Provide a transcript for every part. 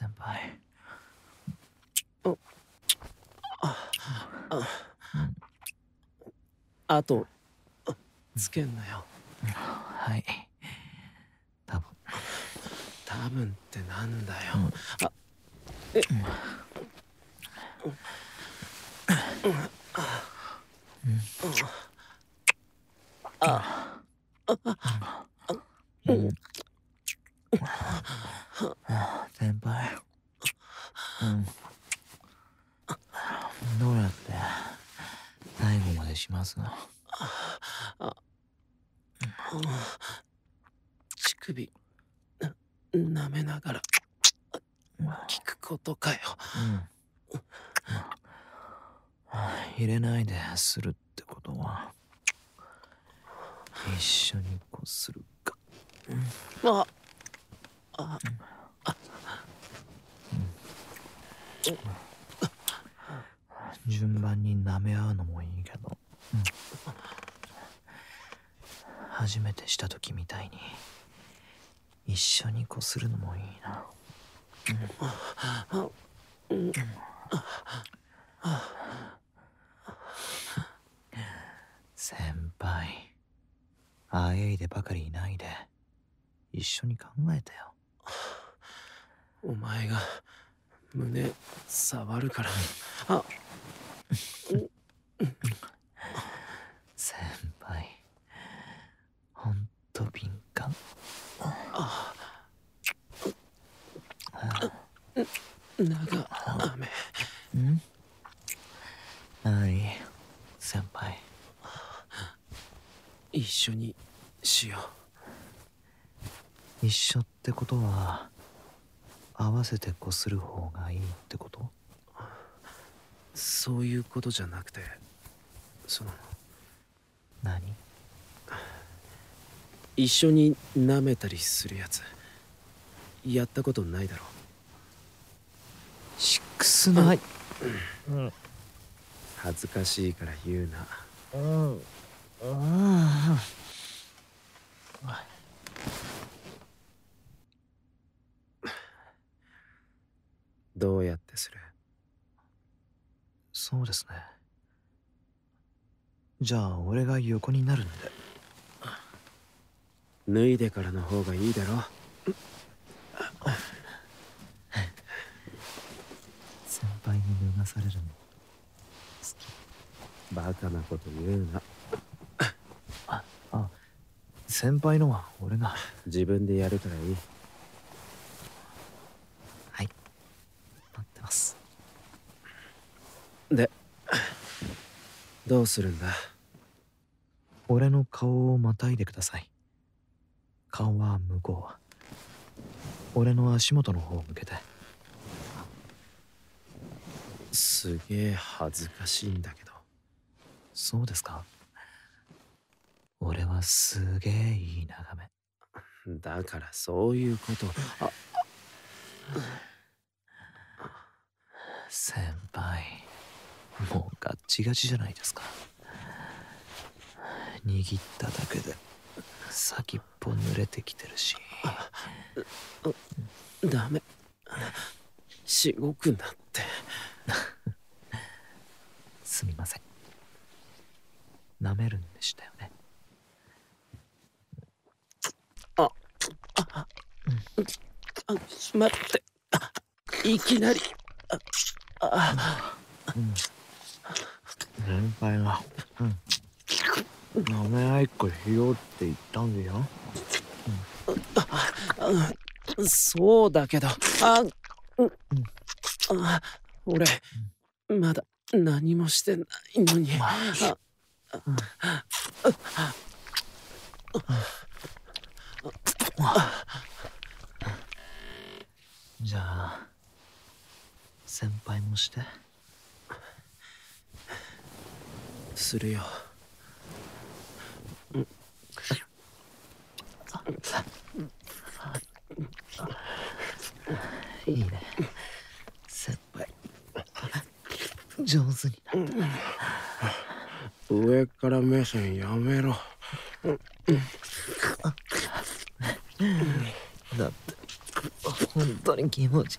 先輩。あ。と。つけんなよ。はい。多分。多分ってなんだよ、うん。あ。え。先輩うんどうやって最後までします乳首な舐めながら聞くことかよ。うん。入れないでするってことは一緒にこするか。ああ順番に舐め合うのもいいけど、うん初めてした時みたいに一緒にこするのもいいな。先輩あえいでばかりいないで一緒に考えてよ。お前が胸触るから。あ先輩ほんと敏感あ長雨ん何先輩一緒にしよ一緒ってことは合わせてこする方がいいってこと？うそういうことじゃなくてその何？一緒に舐めたりするやつやったことないだろシックスナイうん。恥ずかしいから言うな。うん。うんどうやってする？そうですね。じゃあ俺が横になるんで。脱いでからの方がいいだろ。先輩に脱がされるのバカなこと言うな。あ先輩のは俺が。自分でやるからいい待ってます。でどうするんだ？俺の顔をまたいでください。顔は向こう。俺の足元の方を向けて。すげえ恥ずかしいんだけど。そうですか？俺はすげえいい眺め。だからそういうこと。あ先輩。もうガッチガチじゃないですか。握っただけで先っぽ濡れてきてるし。ダメ。しごくなって。すみません。舐めるんでしたよね。あ待って。あいきなり。ああうん先輩がうん。舐め合いっこしようって言ったん。でよあそうだけどあうん。あ俺まだ何もしてないのにあじゃあ先輩もして。するよ。いいね。先輩。上手になった。上から目線やめろ。だって本当に気持ち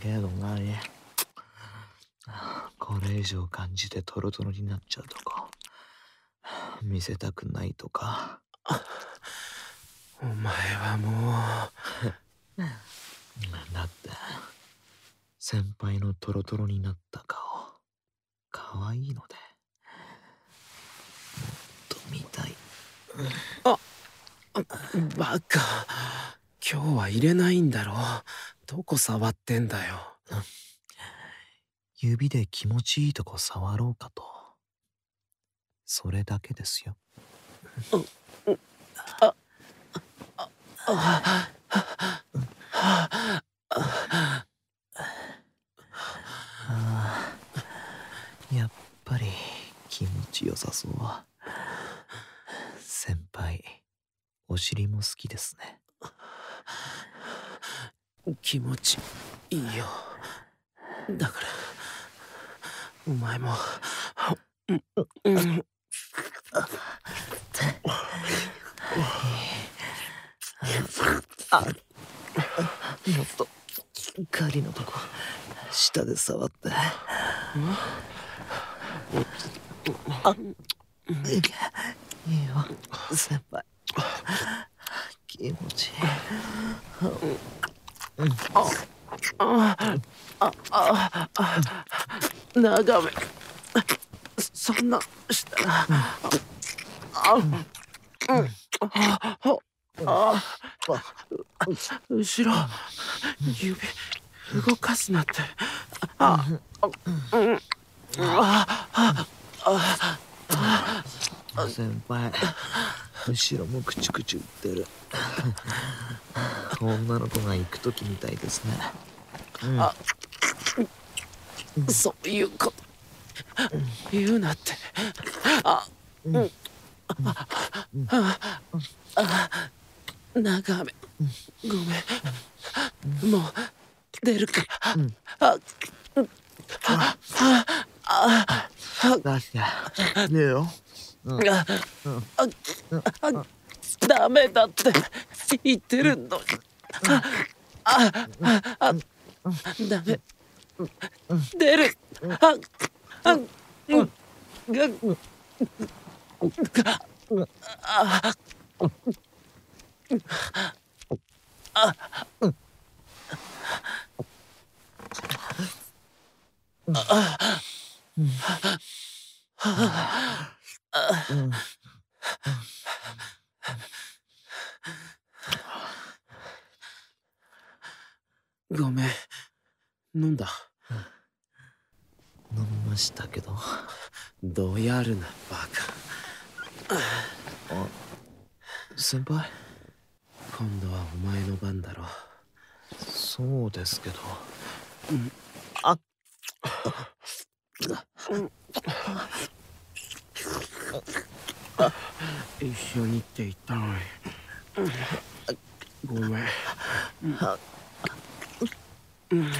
けど何これ以上感じてトロトロになっちゃうとこ。見せたくないとか。お前はもう。だって。先輩のトロトロになった顔。可愛いので。もっと見たい。あバカ。今日は入れないんだろどこ触ってんだよ。指で気持ちいいとこ触ろうかと。それだけですよ。あああやっぱり気持ちよさそう先輩お尻も好きですね気持ちいいよ。だからお前もあもっと狩りのとこ下で触ってあいいよ先輩気持ちいいあああああ長め。そんなしたら。あうん。あ後ろ。指動かすなって。あうんああ先輩。後ろもクチクチュ言ってる。女の子が行く時みたいですね、うん、あそうこと言うなって。あうん。あああ長めごめんもう出るからああああ出して出よああダメだって言ってるのにあああダメ出るああうんががあああごめん飲んだ飲みましたけどどやるなバカあ先輩今度はお前の番だろそうですけど、うん、あうん一緒にって言ったのにごめんうん、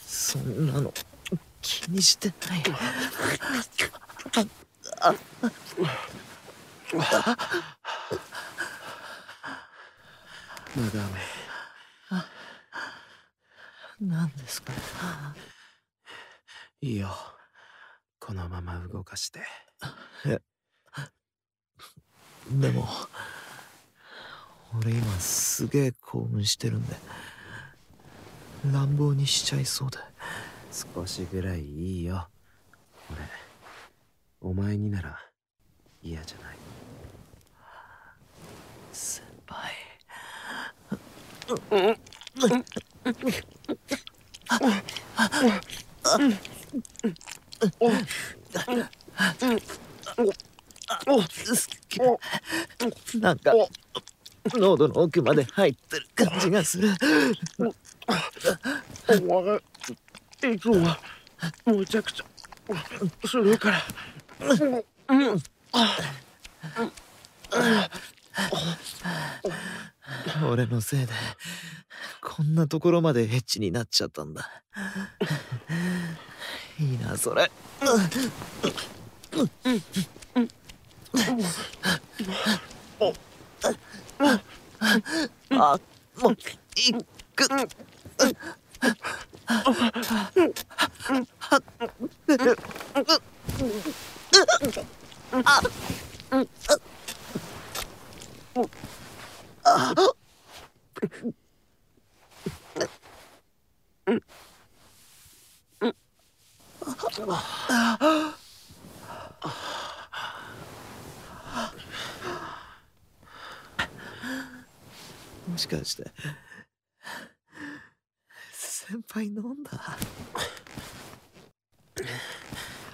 そんなの気にして。ないあ長め何ですかいいよこのまま動かしてえでも俺今すげえ興奮してるんで乱暴にしちゃいそうで少しぐらいいいよ。俺お前になら嫌じゃない。先輩。なんか喉の奥まで入ってる感じがする。お前いつもはむちゃくちゃするからうん俺のせいでこんなところまでエッチになっちゃったんだいいなそれあもういくもしかして先輩飲んだ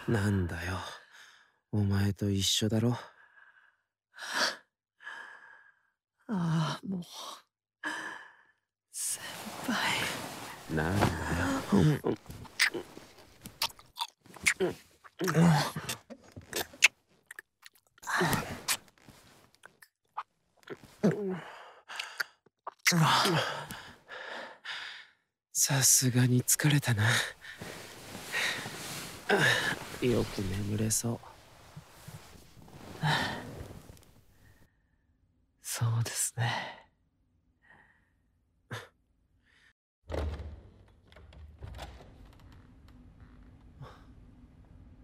なんだよお前と一緒だろああもう。先輩。なんだよさすがに疲れたな。よく眠れそうですね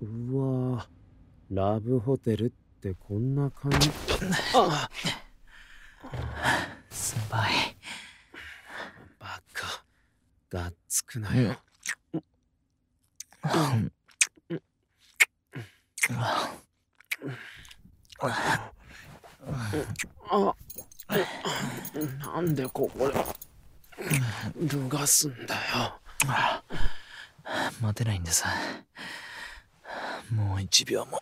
うわラブホテルってこんな感じ？あ先輩バカ。がっつくなよ。あなん。でここで脱がすん。だよ待てないん。ですもう一秒もも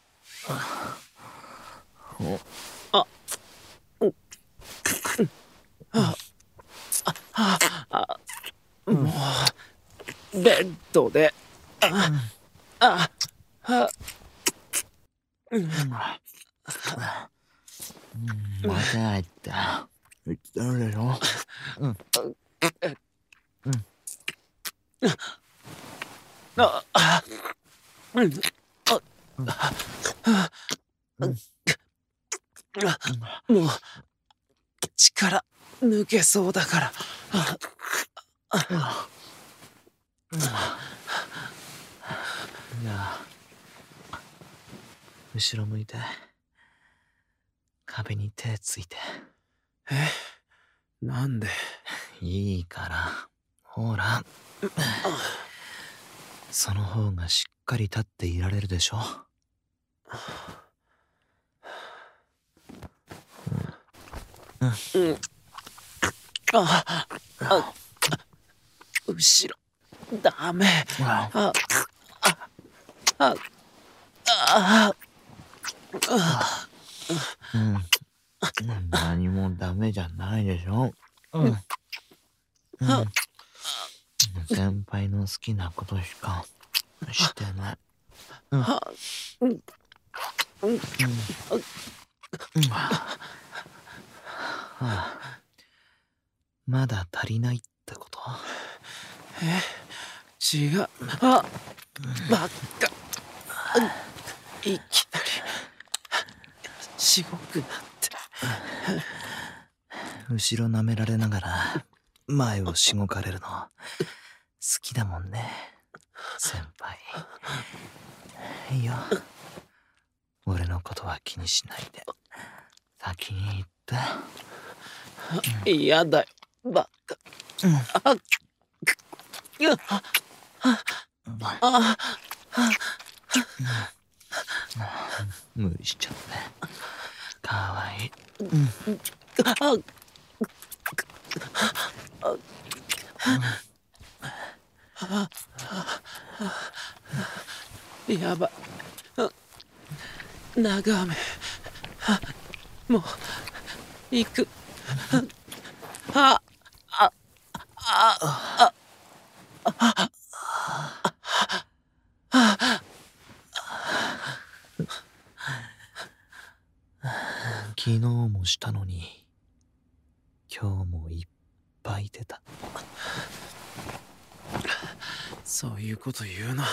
うベッドであああ待てないって言ってるでしょああうん。あもう力抜けそうだからあいや後ろ向いて壁に手ついてえなんでいいからほらその方がしっかり立ってしょ。ああ後ろ。ダメ。ああああうん何もダメじゃないでしょうん、うん、先輩の好きなことしかしてないうん。うん。うん。はあまだ足りないってこと？え？違う。あ。ばっか。いきなりしごくなって。後ろ舐められながら前をしごかれるの。好きだもんね先輩。いいよ。俺のことは気にしないで。先に行って。嫌だよ。ばっかあっうっあ無理しちゃってかわいいあはあ、はあ、やば。い長雨もう行く。あああああ昨日もしたのに今日もいっぱい出た。そういうこと言うな。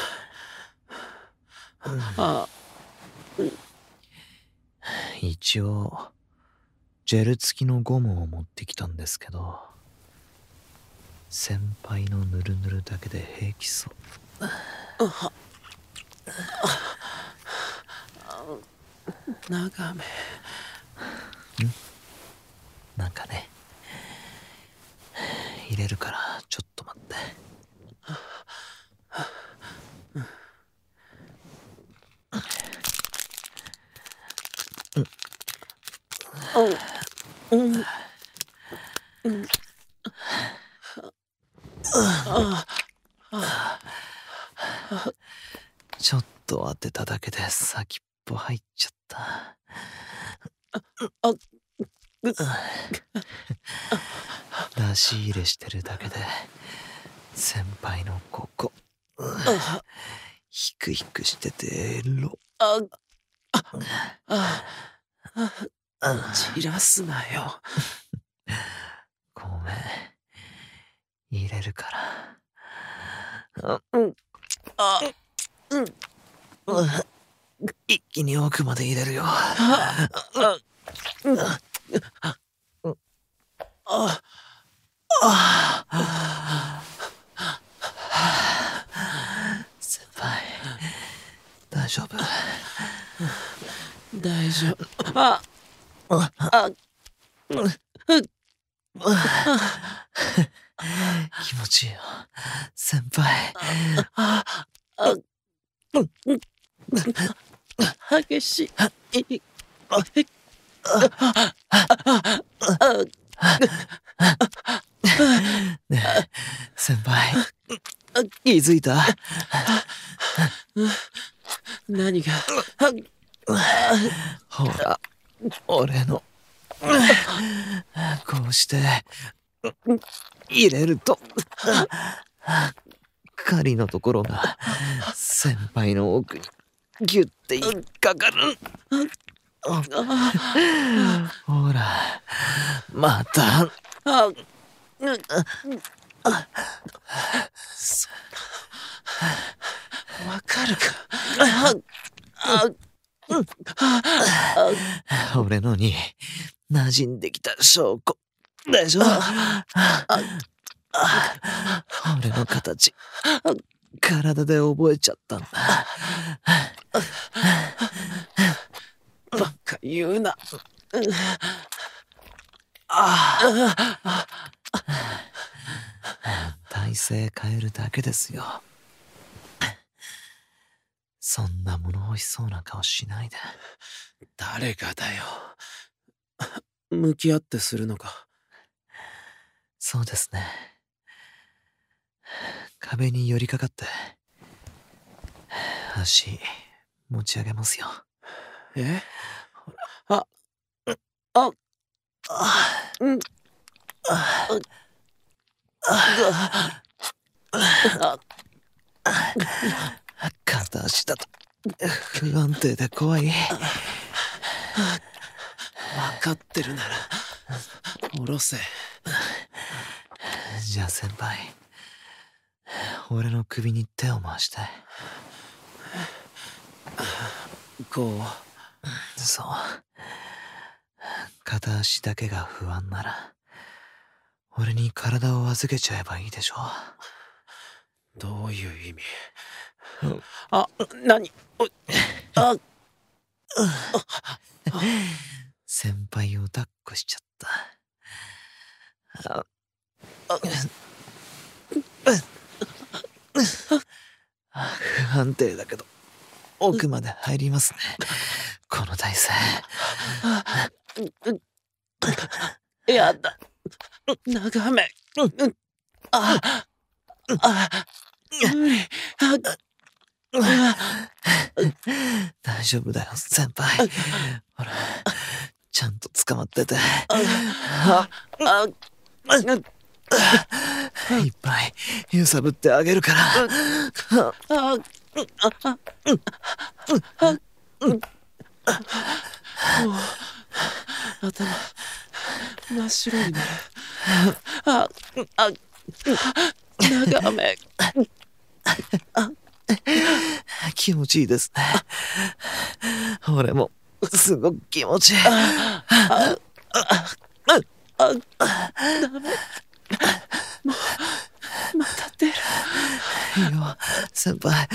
あ一応ジェル付きのゴムを持ってきたんですけど先輩のヌルヌルだけで平気そう。長めなんかね入れるからちょっと待ってちょっと当てただけで先っぽ入っちゃった。あ出し入れしてるだけで先輩のここ。ヒクヒクしててエロ。あああ散らすなよごめん入れるからあ一気に奥まで入れるよあ先輩。大丈夫？大丈夫。ああ気持ちいいよ先輩激しいねえ先輩気づいた？何が？ほら俺の。こうして入れると狩りのところが先輩の奥にギュッて引っかかる。ほらまたわかるか俺のに馴染んできた証拠。でしょ俺の形。体で覚えちゃったんだ。ばっか言うな。体勢変えるだけですよ。そんな物欲しそうな顔しないで。誰がだよ。向き合ってするのか。そうですね。壁に寄りかかって足持ち上げますよ。え？ああうん片足だと。不安定で怖い。分かってるなら下ろせ。じゃあ先輩俺の首に手を回してこそう。片足だけが不安なら俺に体を預けちゃえばいいでしょ。うどういう意味？あ何？あ。先輩を抱っこしちゃった。あ不安定だけど奥まで入りますね。この体勢。やだ長めああ無理大丈夫だよ先輩ほらちゃんと捕まっててああいっぱい揺さぶってあげるからあ頭真っ白になるああ長め気持ちいいです。ね俺もす。ごく気持ちいいあダメもうまた出るいいよ先輩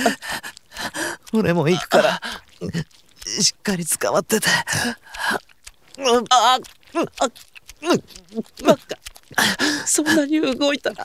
俺も行くからしっかり捕まっててああバカそんなに動いたら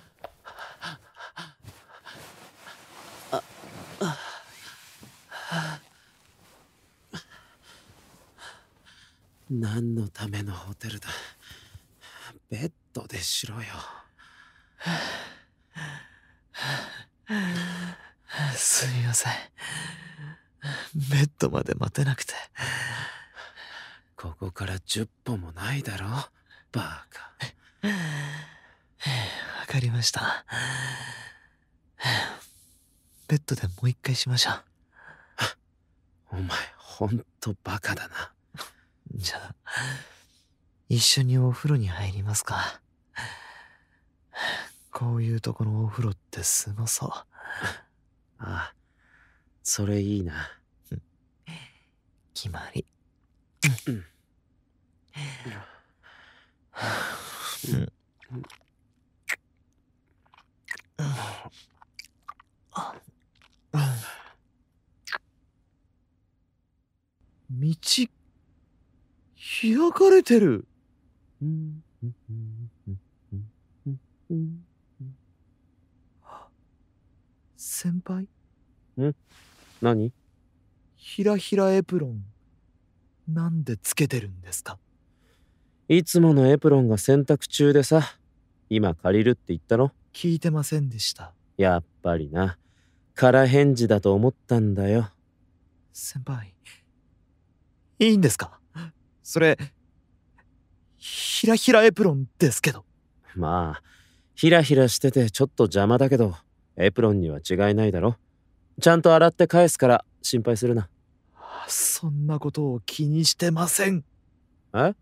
何のためのホテルだ。ベッドでしろよ。すみません。ベッドまで待てなくて。ここから10歩もないだろ。バカ。わかりました。ベッドでもう一回しましょうお前ほんとバカだな。じゃあ一緒にお風呂に入りますか。こういうとこのお風呂ってすごそう。ああそれいいな。決まり道開かれてる。先輩？何？ひらひらエプロン。なんでつけてるんですか？いつものエプロンが洗濯中でさ。今借りるって言ったろ聞いてませんでした。やっぱりな。空返事だと思ったんだよ。先輩いいんですか？それひらひらエプロンですけど。まあひらひらしててちょっと邪魔だけどエプロンには違いないだろ。ちゃんと洗って返すから心配するな。そんなことを気にしてません。え？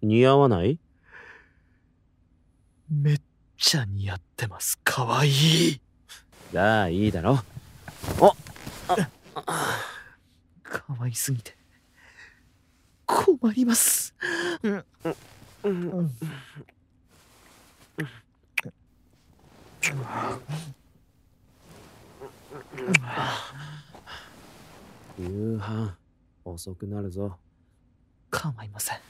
似合わない？めっちゃ似合ってます。かわいい。じゃあいいだろ。かわいすぎて困ります。うんうん夕飯遅くなるぞ。構いません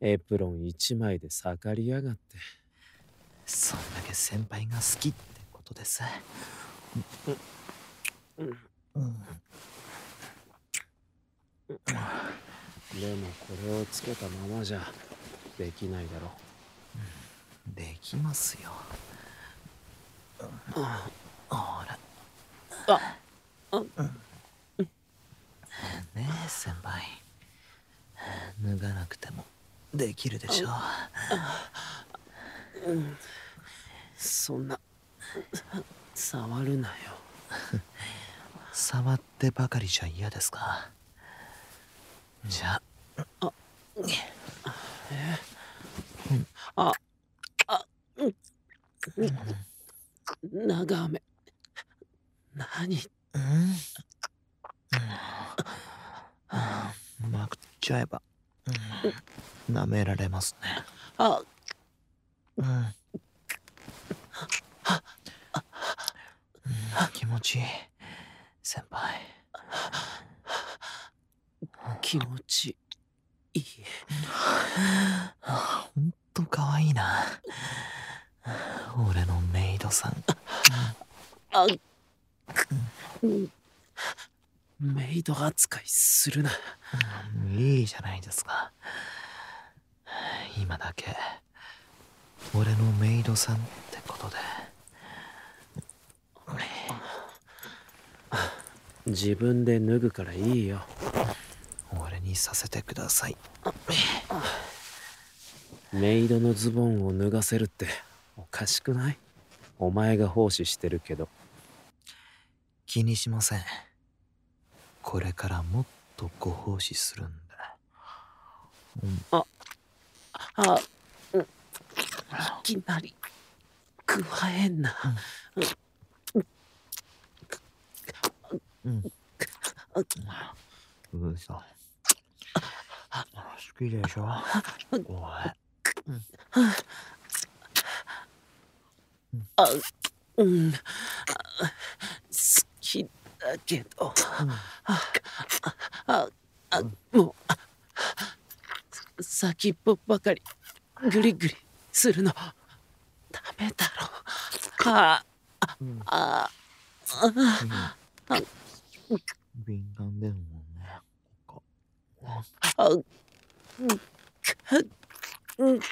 エプロン一枚で盛りやがって。そんだけ先輩が好きってことです。うん。でもこれをつけたままじゃできないだろできますよあほらあねえ先輩脱がなくてもできるでしょ。そんな触るなよ。触ってばかりじゃ嫌ですか。じゃあ。ああうん。長め何？うん。うん。マクちちゃえば、うん、舐められますね。あ。うん、うん、気持ちいい。先輩。気持ちいい。ほん。とかわいいな。俺のメイドさん。あ。うんメイド扱いするな。いいじゃないですか。今だけ俺のメイドさんってことで。自分で脱ぐからいいよ。俺にさせてください。メイドのズボンを脱がせるっておかしくない？お前が奉仕してるけど。気にしませんこれからもっとご奉仕するんで、うん、あうんいきなり加えんな。うん。うそ好きでしょ？おい。あうん。あ好きだけど。あああもうあ先っぽばかりグリグリするの。ダメだろ。あうん。ああ敏感ですもんね。ここ。あうん。うんじ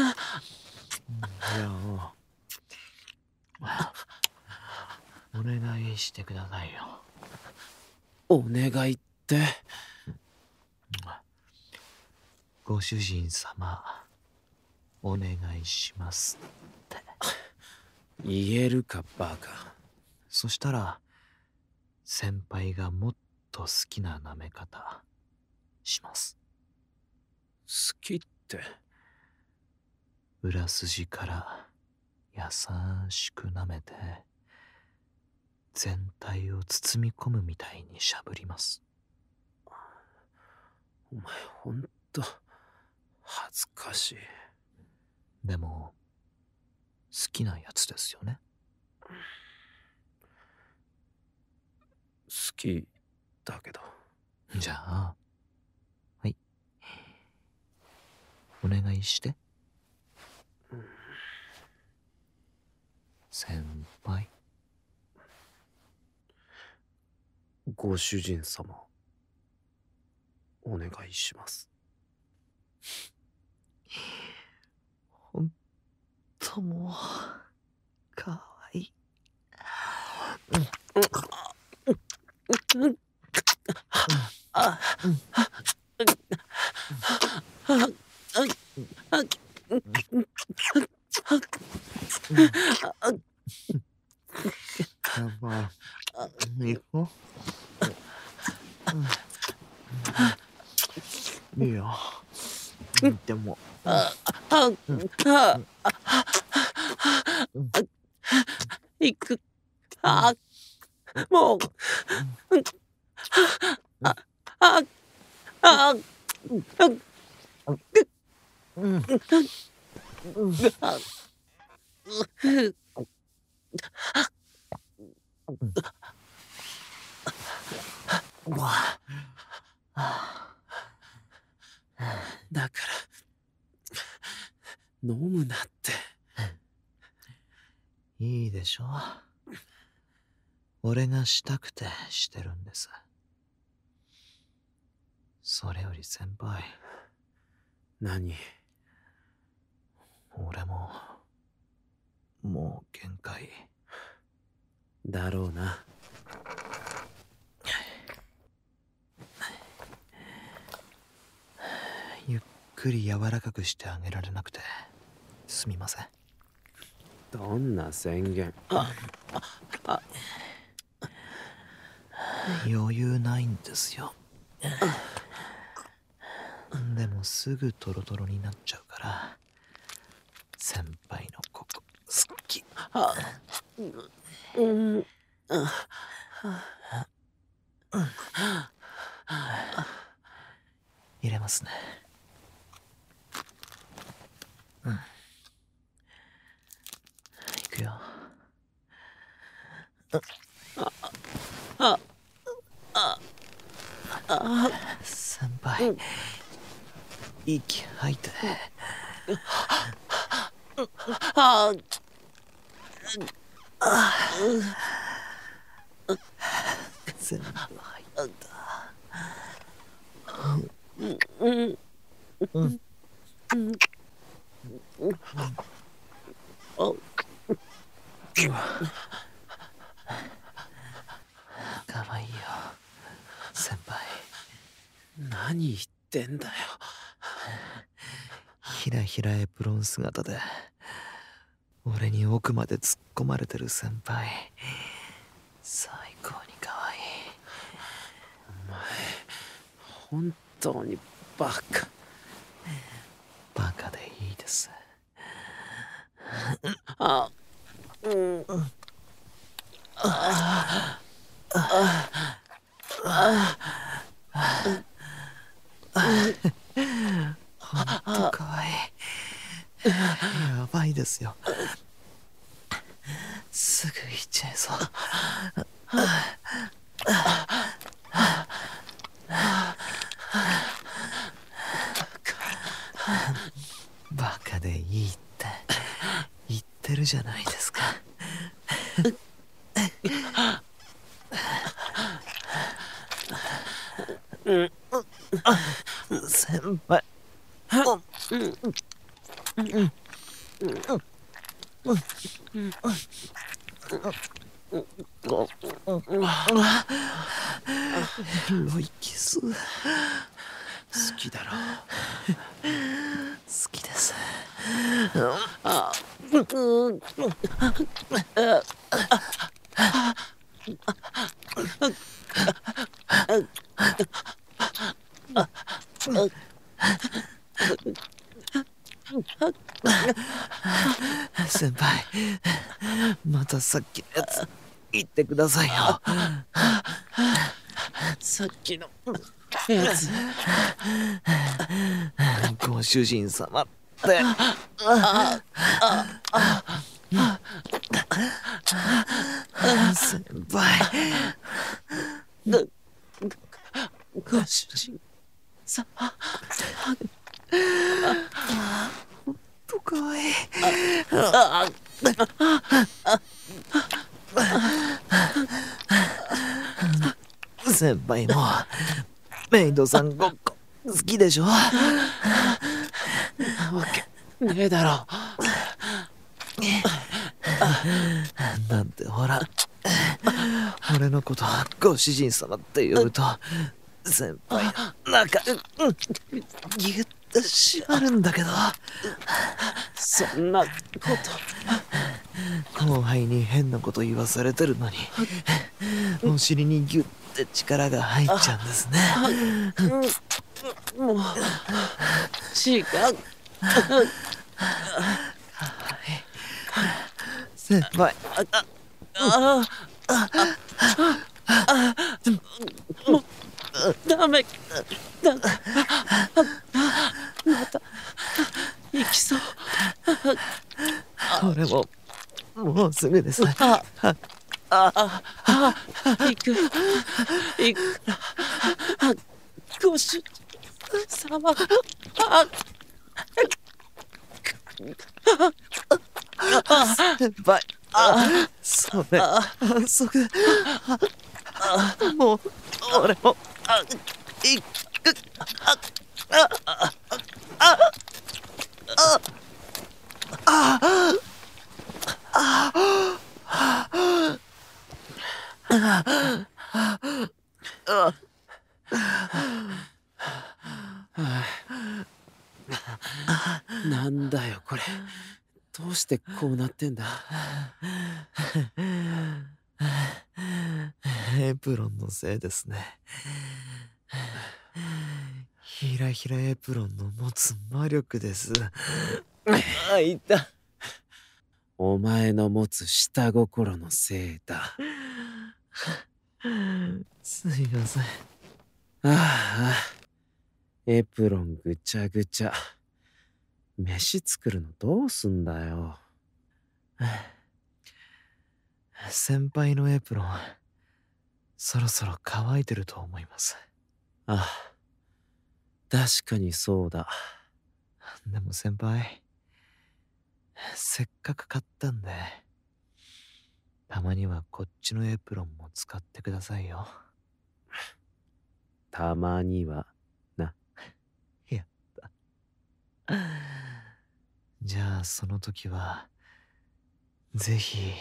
ゃあお願いしてくださいよ。お願いって？ご主人様お願いします言えるかバカ。そしたら先輩がもっと好きな舐め方します。好きって？裏筋から優しく舐めて全体を包み込むみたいにしゃぶります。お前ほんと恥ずかしい。でも好きなやつですよね。好きだけど。じゃあはい。お願いして。先輩ご主人様。お願いします。ほんともうかわいい。あやば。い行こういいよ。でも。あああ行くあもうあああうん。わあ。だから飲むなって。いいでしょ。俺がしたくてしてるんです。それより先輩。何？俺ももう限界。だろうなゆっくり柔らかくしてあげられなくてすみません。どんな宣言？あ余裕ないんですよ。でもすぐトロトロになっちゃうから先輩のここ好き。あうんあ入れますねうんいくよあああ先輩、うん息吐いてああ全部吐いうんうんおかわいいよ先輩何言ってんだよ。ひらひらエプロン姿で俺に奥まで突っ込まれてる先輩。最高にかわい。いお前本当にバカ。バカでいいです。あうん。ほんとかわいい。やばいですよ。すぐ行っちゃいそう。バカでいいって。言ってるじゃないですか先輩ロイキス好好きだろ好きです。あ先輩またさっきのやつ言ってくださいよ。さっきのやつ。主人様。って先輩。ご主人様。とかわいいあ先輩もメイドさんごっこ好きでしょねえだろ。だってほら。俺のことご主人様って呼ぶと先輩なんかギュッと締まるんだけどそんなこと。後輩に変なこと言わされてるのにお尻にギュッて力が入っちゃうんですね。もう違う先輩あもうダメだまた行きそう俺ももうすぐですあああ行く行くあご主人様あ先輩それ反則もう俺も。行くなんだよこれどうしてこうなってんだ？エプロンのせいですね。ひらひらエプロンの持つ魔力です。あいたお前の持つ下心のせいだ。すいません。ああエプロンぐちゃぐちゃ。飯作るのどうすんだよ。先輩のエプロン、そろそろ乾いてると思います。ああ。確かにそうだ。でも先輩、せっかく買ったんで、たまにはこっちのエプロンも使ってくださいよ。たまには。やった。じゃあその時は、ぜひ、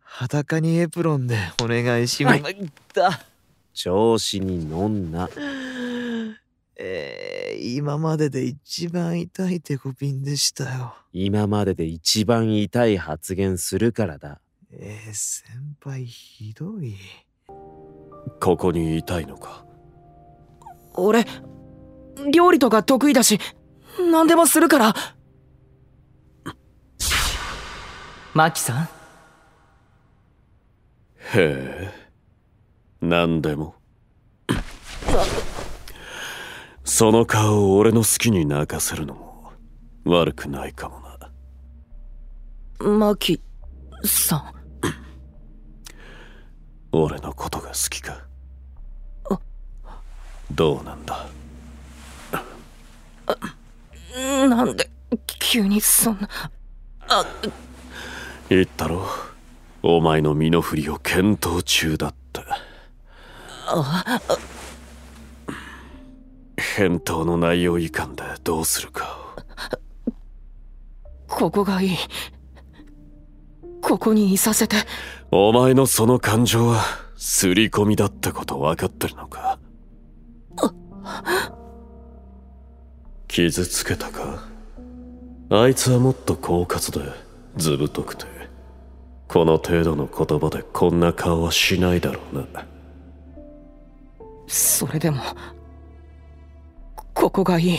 裸にエプロンでお願いします。はいだ調子に乗んな。えー、今までで一番痛いテコピンでしたよ。今までで一番痛い発言するからだ。えー、先輩ひどい。ここにいたいのか？俺料理とか得意だし何でもするから。マキさん？へえ。何でも。その顔を俺の好きに泣かせるのも悪くないかもな。マキさん。俺のことが好きか？あ。どうなんだ？なんで急にそんなあ言ったろ。お前の身の振りを検討中だって返答の内容いかんでどうするか。ここがいい。ここにいさせて。お前のその感情は刷り込みだってこと分かってるのか？傷つけたか？あいつはもっと狡猾でずぶとくて。この程度の言葉でこんな顔はしないだろうな。それでもここがいい。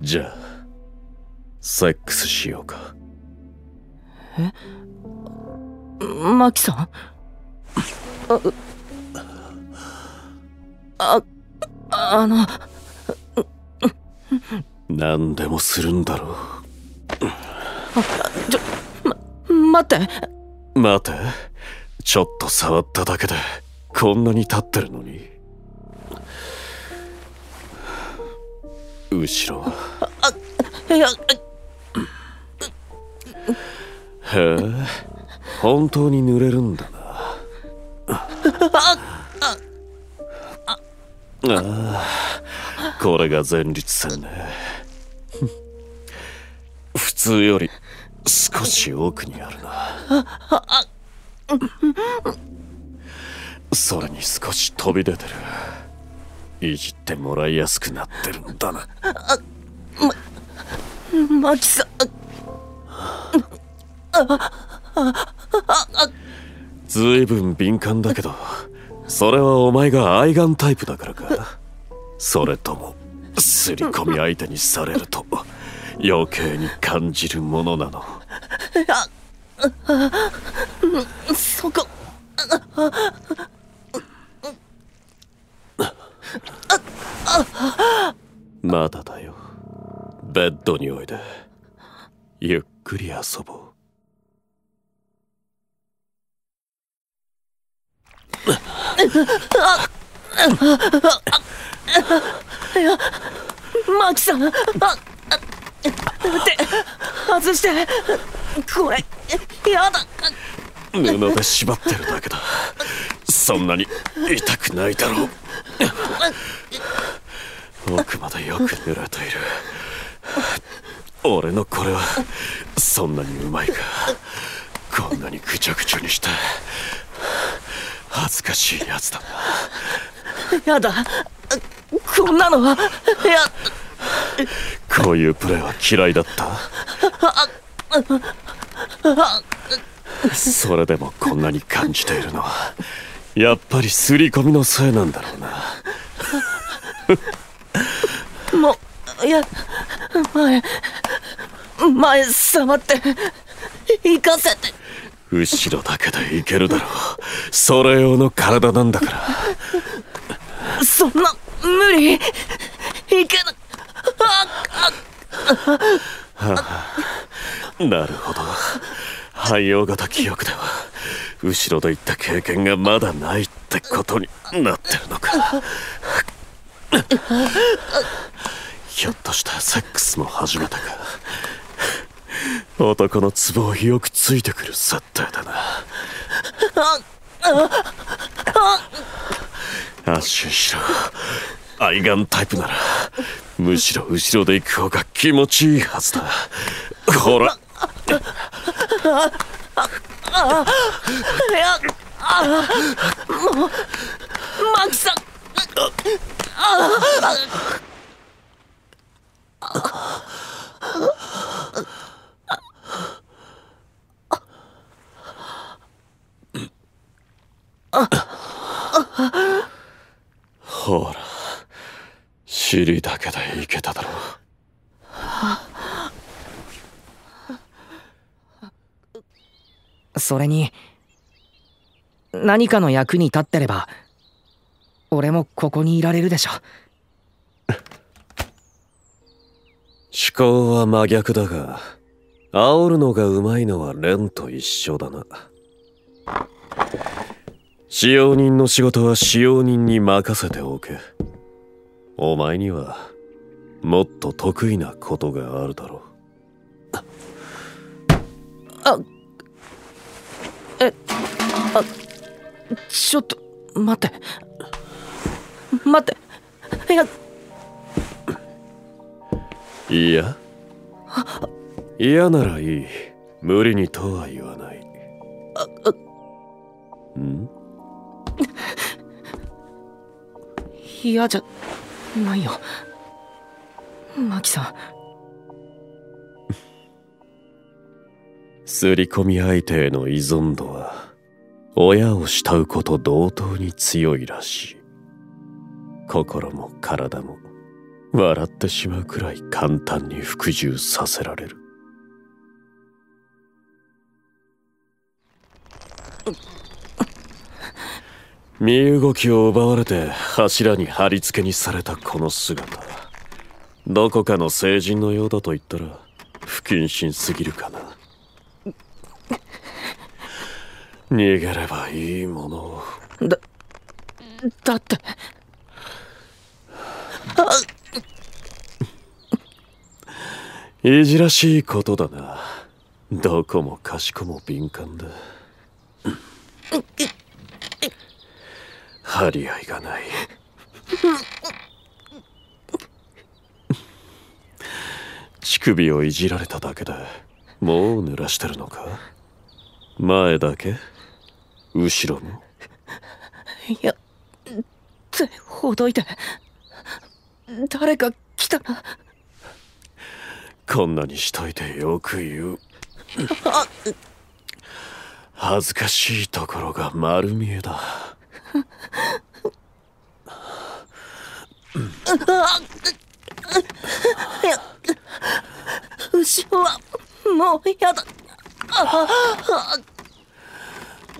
じゃあセックスしようか。マキさん？あああの何でもするんだろ待って。う待て。ちょっと触っただけでこんなに立ってるのに。後ろは。いやへえ。本当に濡れるんだな。ああこれが前立腺ね。普通より少し奥にあるな。それに少し飛び出てる。いじってもらいやすくなってるんだな。マキさん。ずいぶん敏感だけどそれはお前が愛玩タイプだからか。それともすり込み相手にされると余計に感じるものなの。そこ。まだだよ。ベッドにおいで。ゆっくり遊ぼうマキさんああって外して。これやだ。布で縛ってるだけだ。そんなに痛くないだろう。奥までよく濡れている。俺のこれはそんなにうまいか。こんなにぐちゃぐちゃにして。恥ずかしいやつだな。やだ。こんなのは。やこういうプレーは嫌いだった？それでもこんなに感じているのはやっぱり刷り込みのせいなんだろうな。もういや前前触って行かせて後ろだけでいけるだろう。それ用の体なんだから。そんな無理。いけななるほど。汎用型記憶では後ろで行った経験がまだないってことになってるのか。ひょっとしたらセックスも初めてか男のツボをよくついてくる設定だな。安心しろ愛玩タイプならむしろ後ろで行く方が気持ちいいはずだ。ほら。いやあもうマキさん。ほら尻だけでいけただろそれに何かの役に立ってれば俺もここにいられるでしょ思考は真逆だが煽るのがうまいのはレンと一緒だな使用人の仕事は使用人に任せておけ。お前にはもっと得意なことがあるだろちょっと待って。待って。いや。ういや？嫌ならいい。無理にとは言わない。ん？嫌じゃないよ。マキさん。すり込み相手への依存度は親を慕うこと同等に強いらしい。心も体も笑ってしまうくらい簡単に服従させられる。身動きを奪われて柱に貼り付けにされたこの姿。どこかの聖人のようだと言ったら不謹慎すぎるかな。逃げればいいものを。だだって。いじらしいことだな。どこもかしこも敏感だ張り合いがない。乳首をいじられただけでもう濡らしてるのか？前だけ？後ろも？いや手ほどいて誰か来た。らこんなにしといてよく言う。恥ずかしいところが丸見えだ後ろはもうやだ。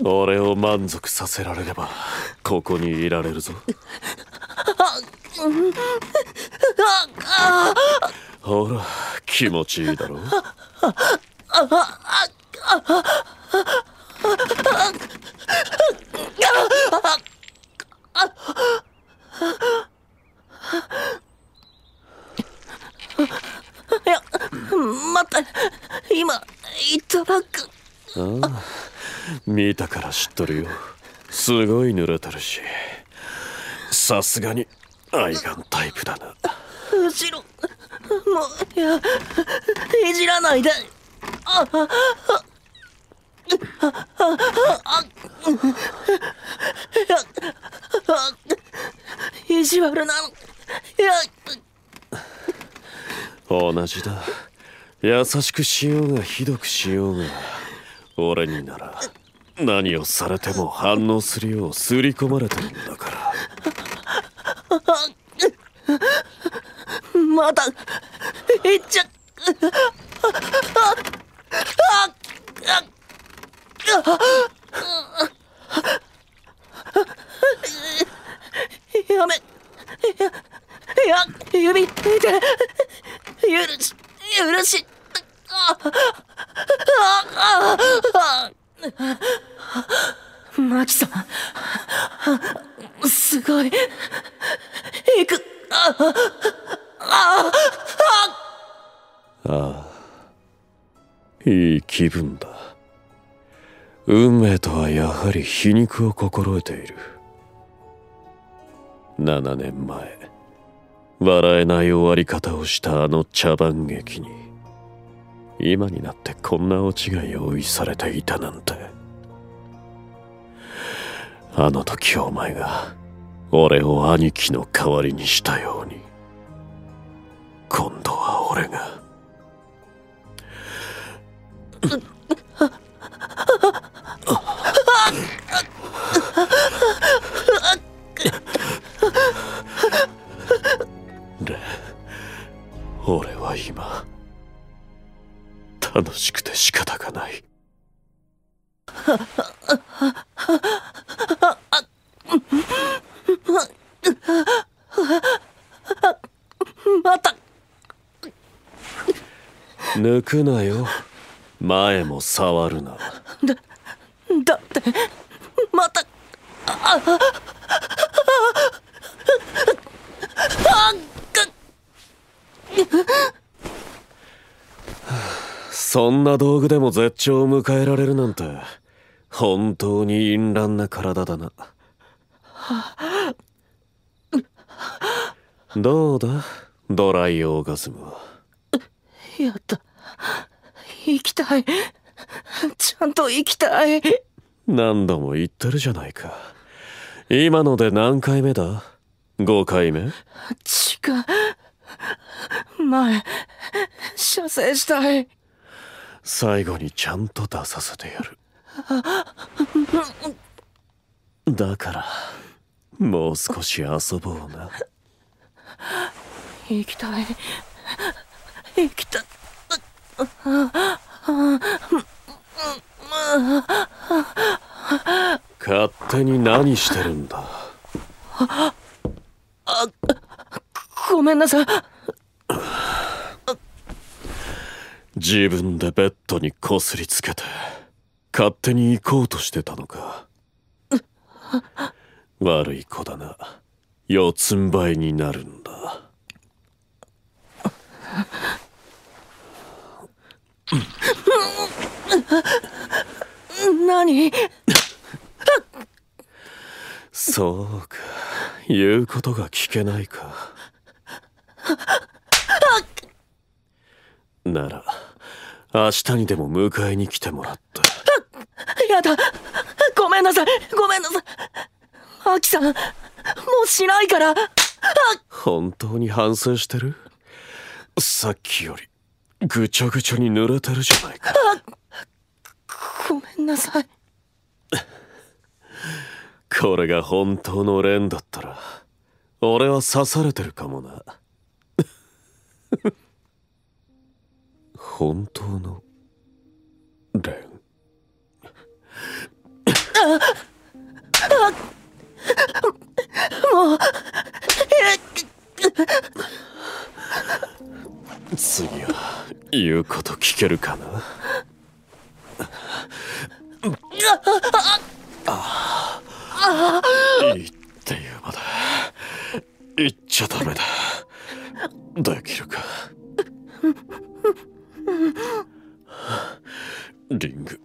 俺を満足させられればここにいられるぞ。ほら気持ちいいだろいや待って今いただくああ見たから知っとるよ。すごい濡れてるし。さすがに愛玩タイプだな。後ろもういやいじらないで。ああ意地悪なの。いや。同じだ。優しくしようがひどくしようが俺になら何をされても反応するよう刷り込まれてるんだから。まだいっちゃっやめやや指見て許し許し。ああああマキさん。すごい。行く。ああ。ああいい気分だ。運命とはやはり皮肉を心得ている。7年前笑えない終わり方をしたあの茶番劇に。今になってこんなオチが用意されていたなんて。あの時お前が俺を兄貴の代わりにしたように。今度は俺が。抜くなよ。前も触るな。だってまたそんな道具でも絶頂を迎えられるなんて本当に淫乱な体だな。どうだ？ドライオーガズムはやった生きたい。ちゃんと生きたい。何度も言ってるじゃないか。今ので何回目だ？5回目？違う。前射精したい。最後にちゃんと出させてやる。だからもう少し遊ぼうな。生きたい。生きた勝手に何してるんだ？ごめんなさい。自分でベッドにこすりつけて勝手に行こうとしてたのか？悪い子だな。四つん這いになるんだ何？そうか。言うことが聞けないか。なら明日にでも迎えに来てもらって。やだ。ごめんなさい。ごめんなさい。アキさんもうしないから。本当に反省してる？さっきよりぐちょぐちょに濡れてるじゃないか。ごめんなさい。これが本当の蓮だったら俺は刺されてるかもな。本当の蓮もう次は言うこと聞けるかな？いいっていうまで言っちゃダメだ。できるか。リング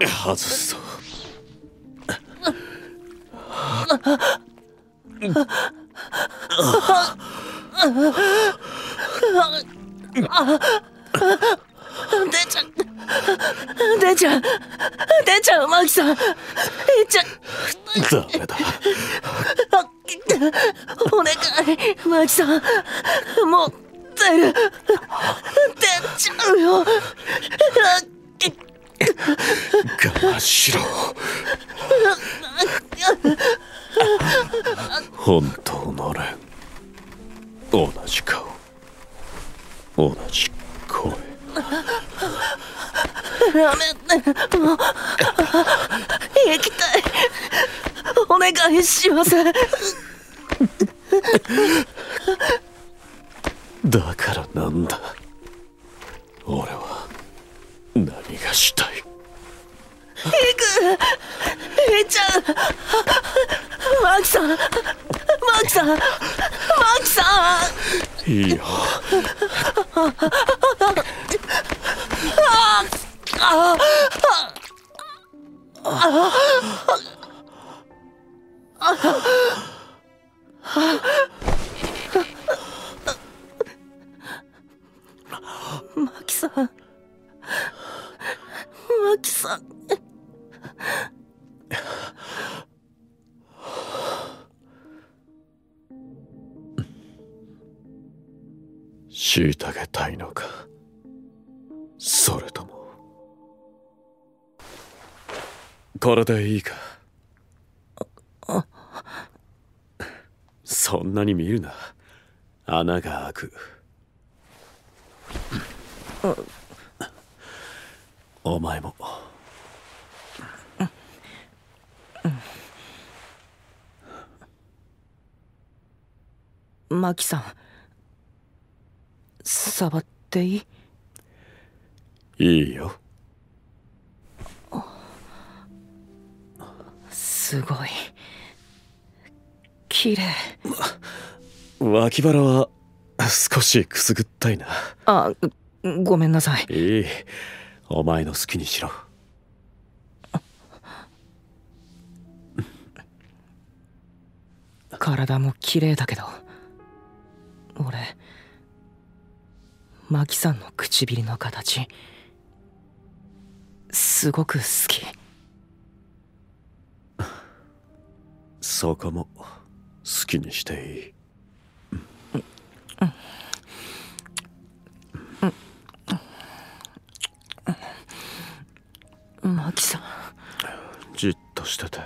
外すぞ。あ 出ちゃう出ちゃう出ちゃうマキさん出ちゃうダメだお願い。マキさんもう出る出ちゃうよ我慢しろ本当の蓮同じ顔同じ声やめてもう行きたい。お願いします。だからなんだ。俺は何がしたい行っちゃうマキさんマキさんマキさんいいよマ虐げたいのか。それとも。これでいいか。そんなに見るな。穴が開く。お前も。マキさん触っていい？いいよ。すごい。綺麗。脇腹は少しくすぐったいな。あごめんなさい。いい。お前の好きにしろ。体も綺麗だけど。俺マキさんの唇の形。すごく好き。そこも好きにしていい。マキさん。じっとしてて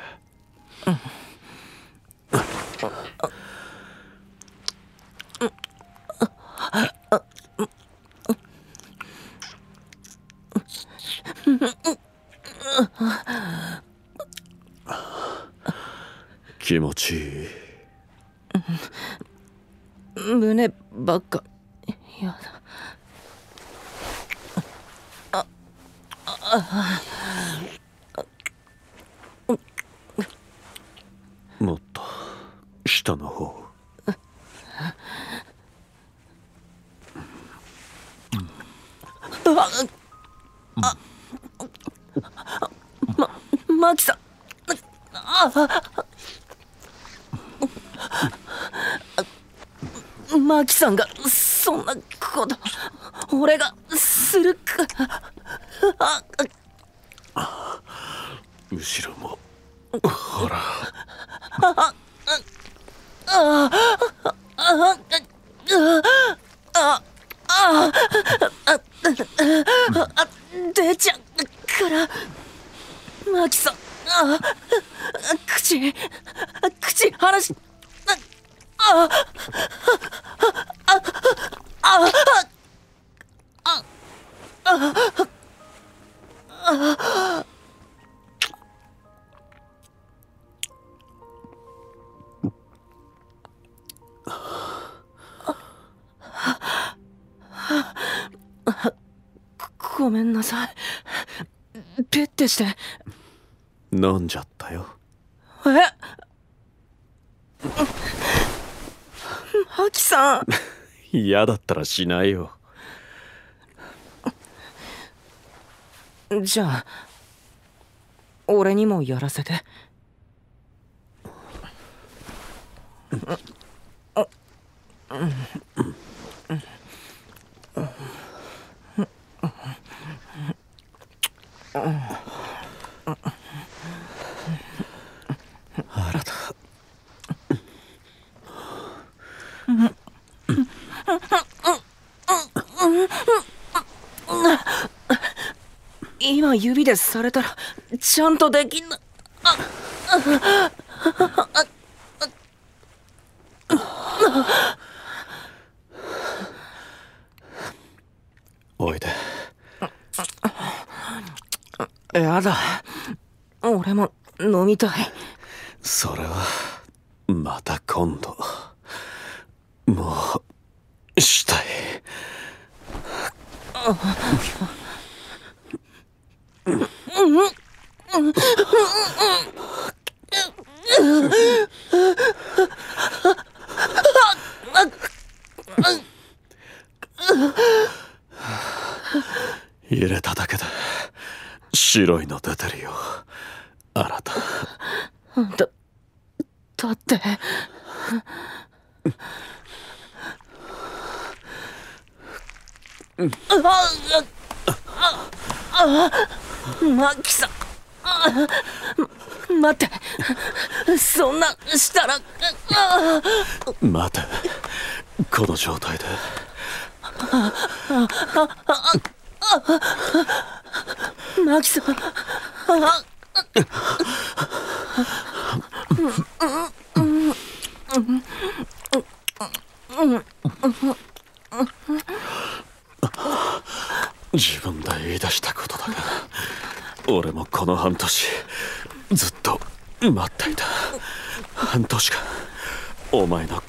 気持ちいい。胸ばっか。や。だもっと下の方マキさん。あマキさんがそんなこと俺がするか。らしないよ。じゃあ俺にもやらせてあらだされたらちゃんとできんなおいで。やだ。俺も飲みたい。それはまた今度。もうしたい入れただけで白いの出てるよ。あなた。だだってマキさん。あ待って。そんなしたら。あ待て。この状態で。マキさん。あ自分で言い出したことだが俺もこの半年ずっと待っていた。半年間お前の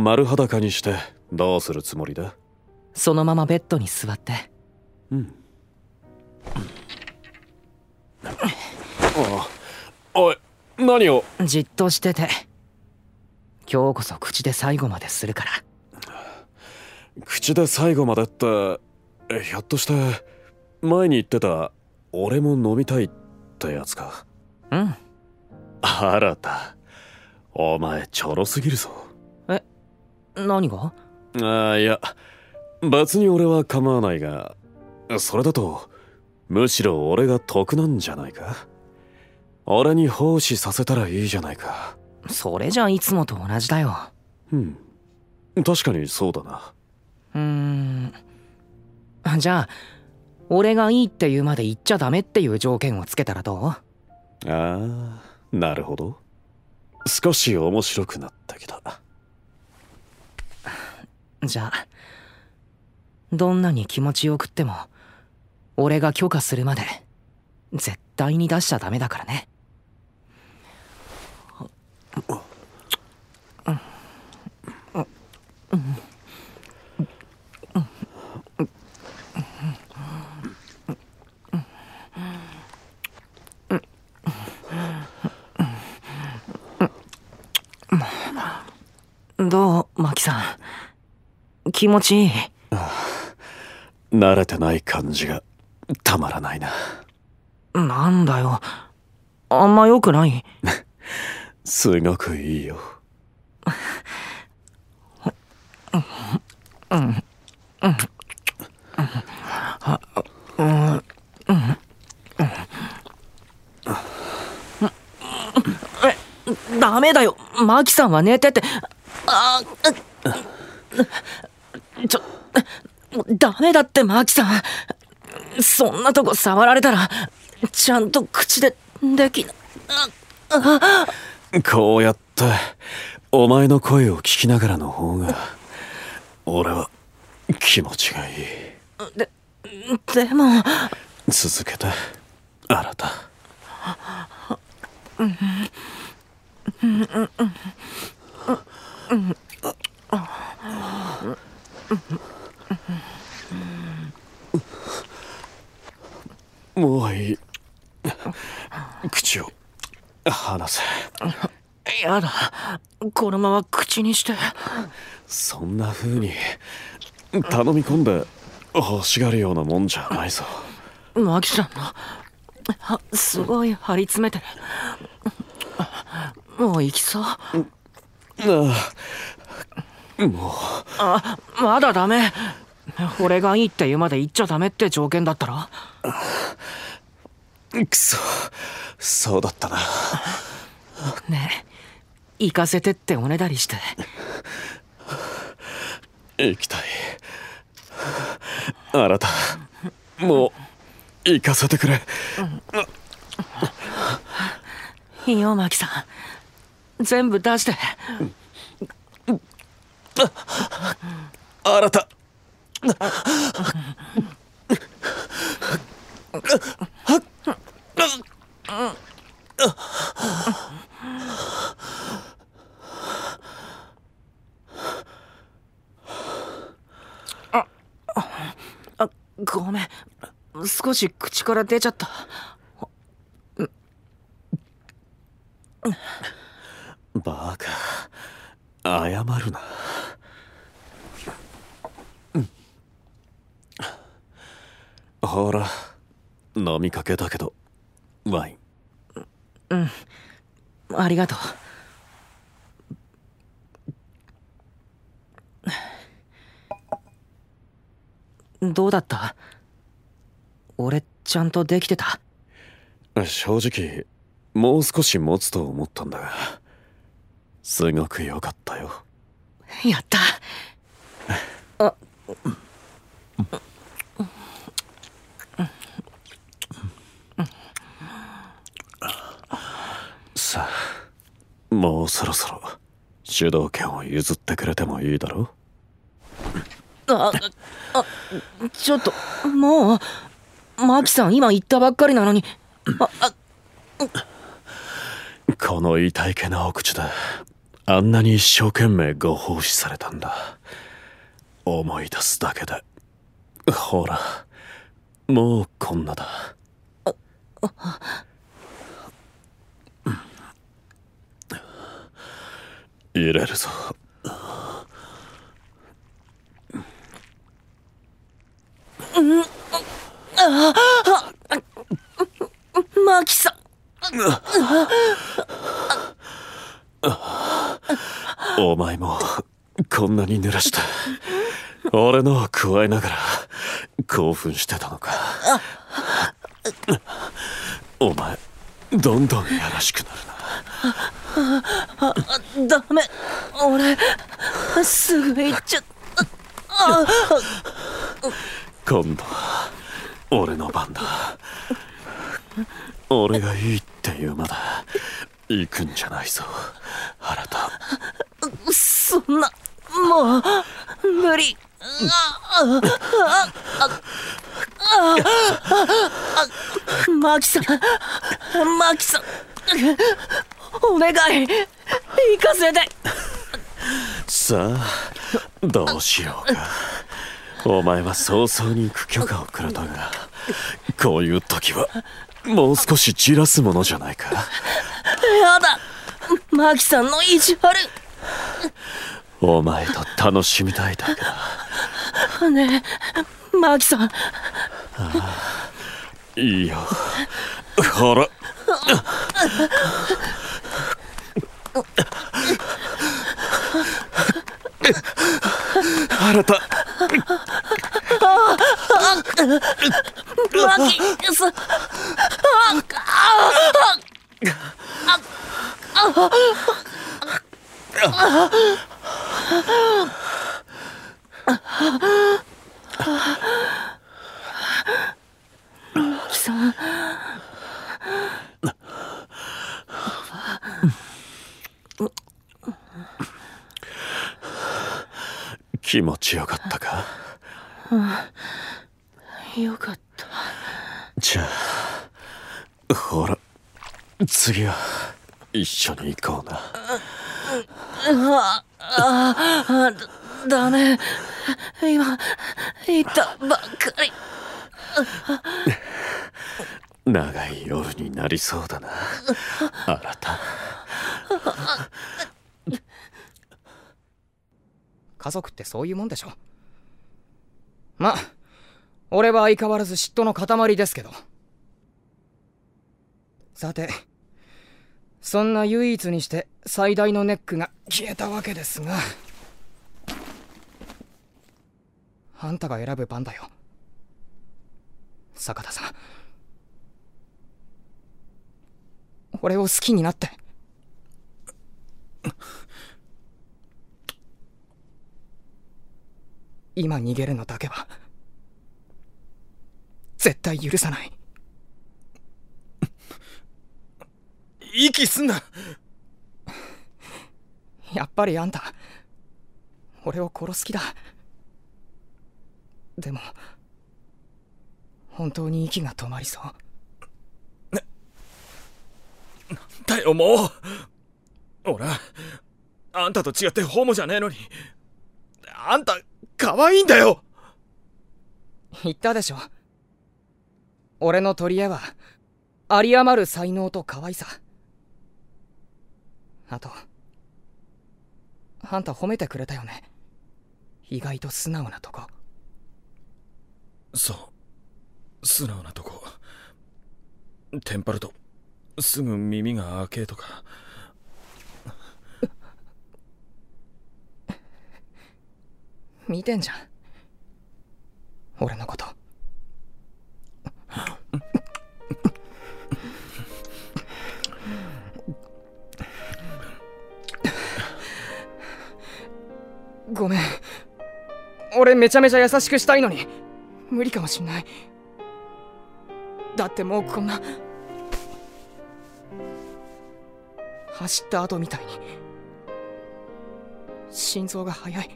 を丸裸にしてどうするつもりだ？そのままベッドに座って。おい何を？じっとしてて。今日こそ口で最後までするから。口で最後までってえひょっとして前に言ってた俺も飲みたいってやつか？うん。新た。お前ちょろすぎるぞ何が？ああいや別に俺は構わないがそれだとむしろ俺が得なんじゃないか？俺に奉仕させたらいいじゃないか？それじゃいつもと同じだよ。うん。確かにそうだな。うーん。じゃあ俺がいいって言うまで言っちゃダメっていう条件をつけたらどう？ああなるほど。少し面白くなってきたじゃあどんなに気持ちよくっても俺が許可するまで絶対に出しちゃダメだからね。どうマキさん？気持ちいい。慣れてない感じがたまらないな。なんだよ。あんま良くない？すごくいいよ。ダメだよ。マキさんは寝てて。あうちょダメだってマキさん。そんなとこ触られたらちゃんと口でできなこうやってお前の声を聞きながらの方が俺は気持ちがいい。でも。続けて新た。もういい口を離せ。やだ。このまま口にして。そんな風に頼み込んで欲しがるようなもんじゃないぞ。マキさんの。あすごい張り詰めてる。もう行きそう。ああもあまだダメ。俺がいいって言うまで言っちゃダメって条件だったろうくそそうだったな。ねえ。行かせてっておねだりして。行きたい。あなた。もう行かせてくれ。いいよマキさん。全部出して。あなたああごめん。少し口から出ちゃった。バカ。謝るな。ほら飲みかけだけどワイン。うん。ありがとう。どうだった？俺ちゃんとできてた？正直もう少し持つと思ったんだがすごく良かったよ。やった。あ さあもうそろそろ主導権を譲ってくれてもいいだろああちょっともうマキさん今言ったばっかりなのにああこの痛いけなお口であんなに一生懸命ご奉仕されたんだ。思い出すだけで。ほらもうこんなだ入れるぞあマキさん。お前もこんなに濡らして俺のを加えながら興奮してたのか。お前どんどんやらしくなるな。ダメ。俺すぐ行っちゃあ今度は俺の番だ。俺がいいって言うまで行くんじゃないぞ。原田。そんなもう無理。あああああマキさんマキさんお願い。行かせて。さあどうしようか。お前は早々に行く許可をくれたがこういう時はもう少しじらすものじゃないか。やだ。マキさんの意地悪。お前と楽しみたいだけだ。ねえマキさん。いいよほらたマキさんあさん。気持ちよかったか？よかった。じゃあほら次は一緒に行こうな。ああだダメ今言ったばっかり長い夜になりそうだな。新た。家族ってそういうもんでしょ。ま俺は相変わらず嫉妬の塊ですけど。さてそんな唯一にして最大のネックが消えたわけですが。あんたが選ぶ番だよ。坂田さん。俺を好きになって。今逃げるのだけは。絶対許さない。息すんな。やっぱりあんた俺を殺す気だ。でも本当に息が止まりそうだよもう。俺はあんたと違ってホモじゃねえのに。あんた可愛いんだよ。言ったでしょ。俺の取り柄は有り余る才能と可愛さ。あとあんた褒めてくれたよね。意外と素直なとこ。そう。素直なとこ。テンパるとすぐ耳が開けとか。見てんじゃん。俺のこと。ごめん。俺めちゃめちゃ優しくしたいのに。無理かもしんない。だってもうこんな。走った後みたいに。心臓が速い。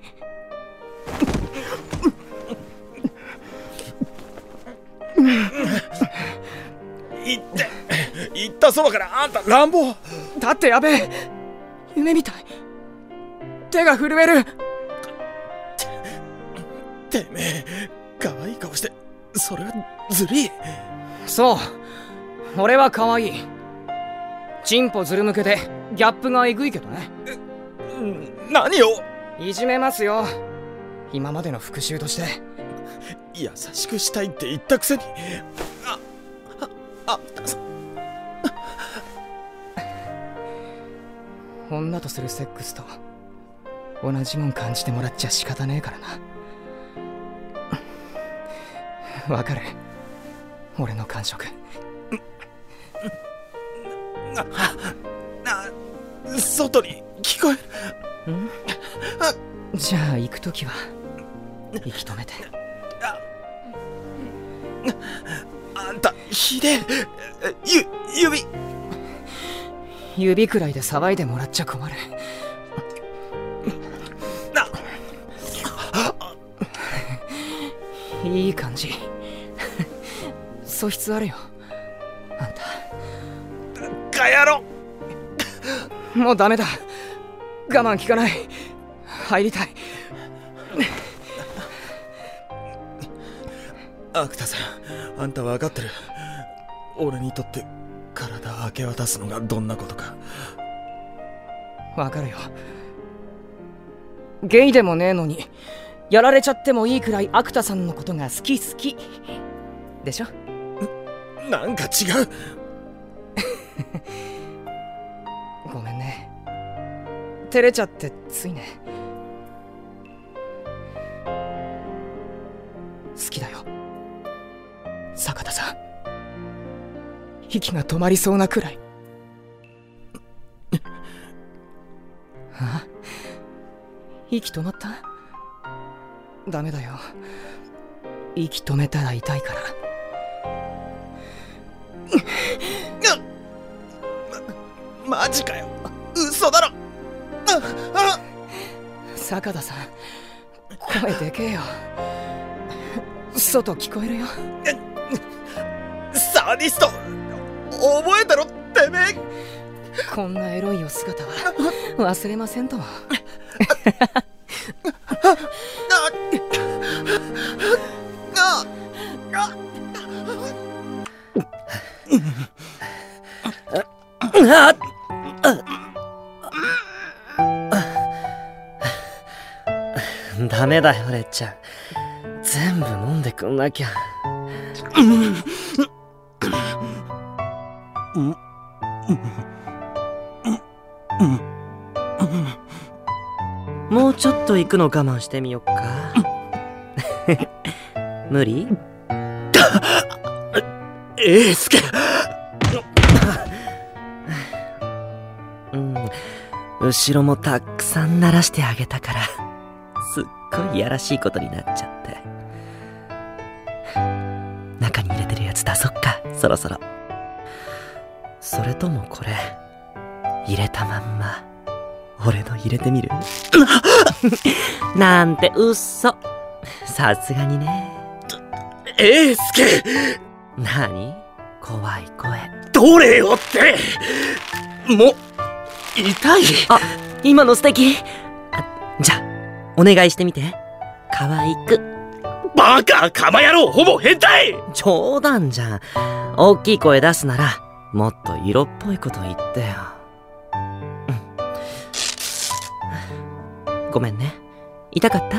言って言ったそばからあんた乱暴。だってやべえ。夢みたい。手が震える。てめえ可愛い顔してそれはずりい。そう。俺は可愛いチンポずる向けでギャップがえぐいけどね。何を？いじめますよ。今までの復讐として。優しくしたいって言ったくせに。あああ女とするセックスと同じもん感じてもらっちゃ仕方ねえからな。わかる。俺の感触。外に聞こえる。じゃあ行く時は息止めて。あんたひでえゆ指。指くらいで騒いでもらっちゃ困る。いい感じ。素質あるよ。あんたかやろもうダメだ。我慢効かない。入りたい。アクタさんあんた分かってる。俺にとって体明け渡すのがどんなことか。わかるよ。ゲイでもねえのにやられちゃってもいいくらいアクタさんのことが好き好き。でしょ？なんか違う ごめんね。照れちゃってついね。好きだよ。坂田さん。息が止まりそうなくらい。あ？息止まった？ダメだよ。息止めたら痛いから。マジかよ。嘘だろ。あ坂田さん。声でけえよ。外聞こえるよ。あサディスト。覚えてろてめえ。こんなエロいお姿は忘れませんとも ちゃん全部飲んでくんなきゃ。もうちょっと行くの我慢してみよっか。無理？エースケうん。後ろもたくさん鳴らしてあげたからごいいやらしいことになっちゃって。中に入れてるやつ出そっか。そろそろ。それともこれ入れたまんま俺の入れてみる？なんて嘘さすがにね。エースケなに怖い声。どれよって。もう痛い。あ今の素敵お願いしてみて。可愛く。バカカマ野郎ほぼ変態！冗談じゃん。大きい声出すならもっと色っぽいこと言ってよ、うん、ごめんね。痛かった？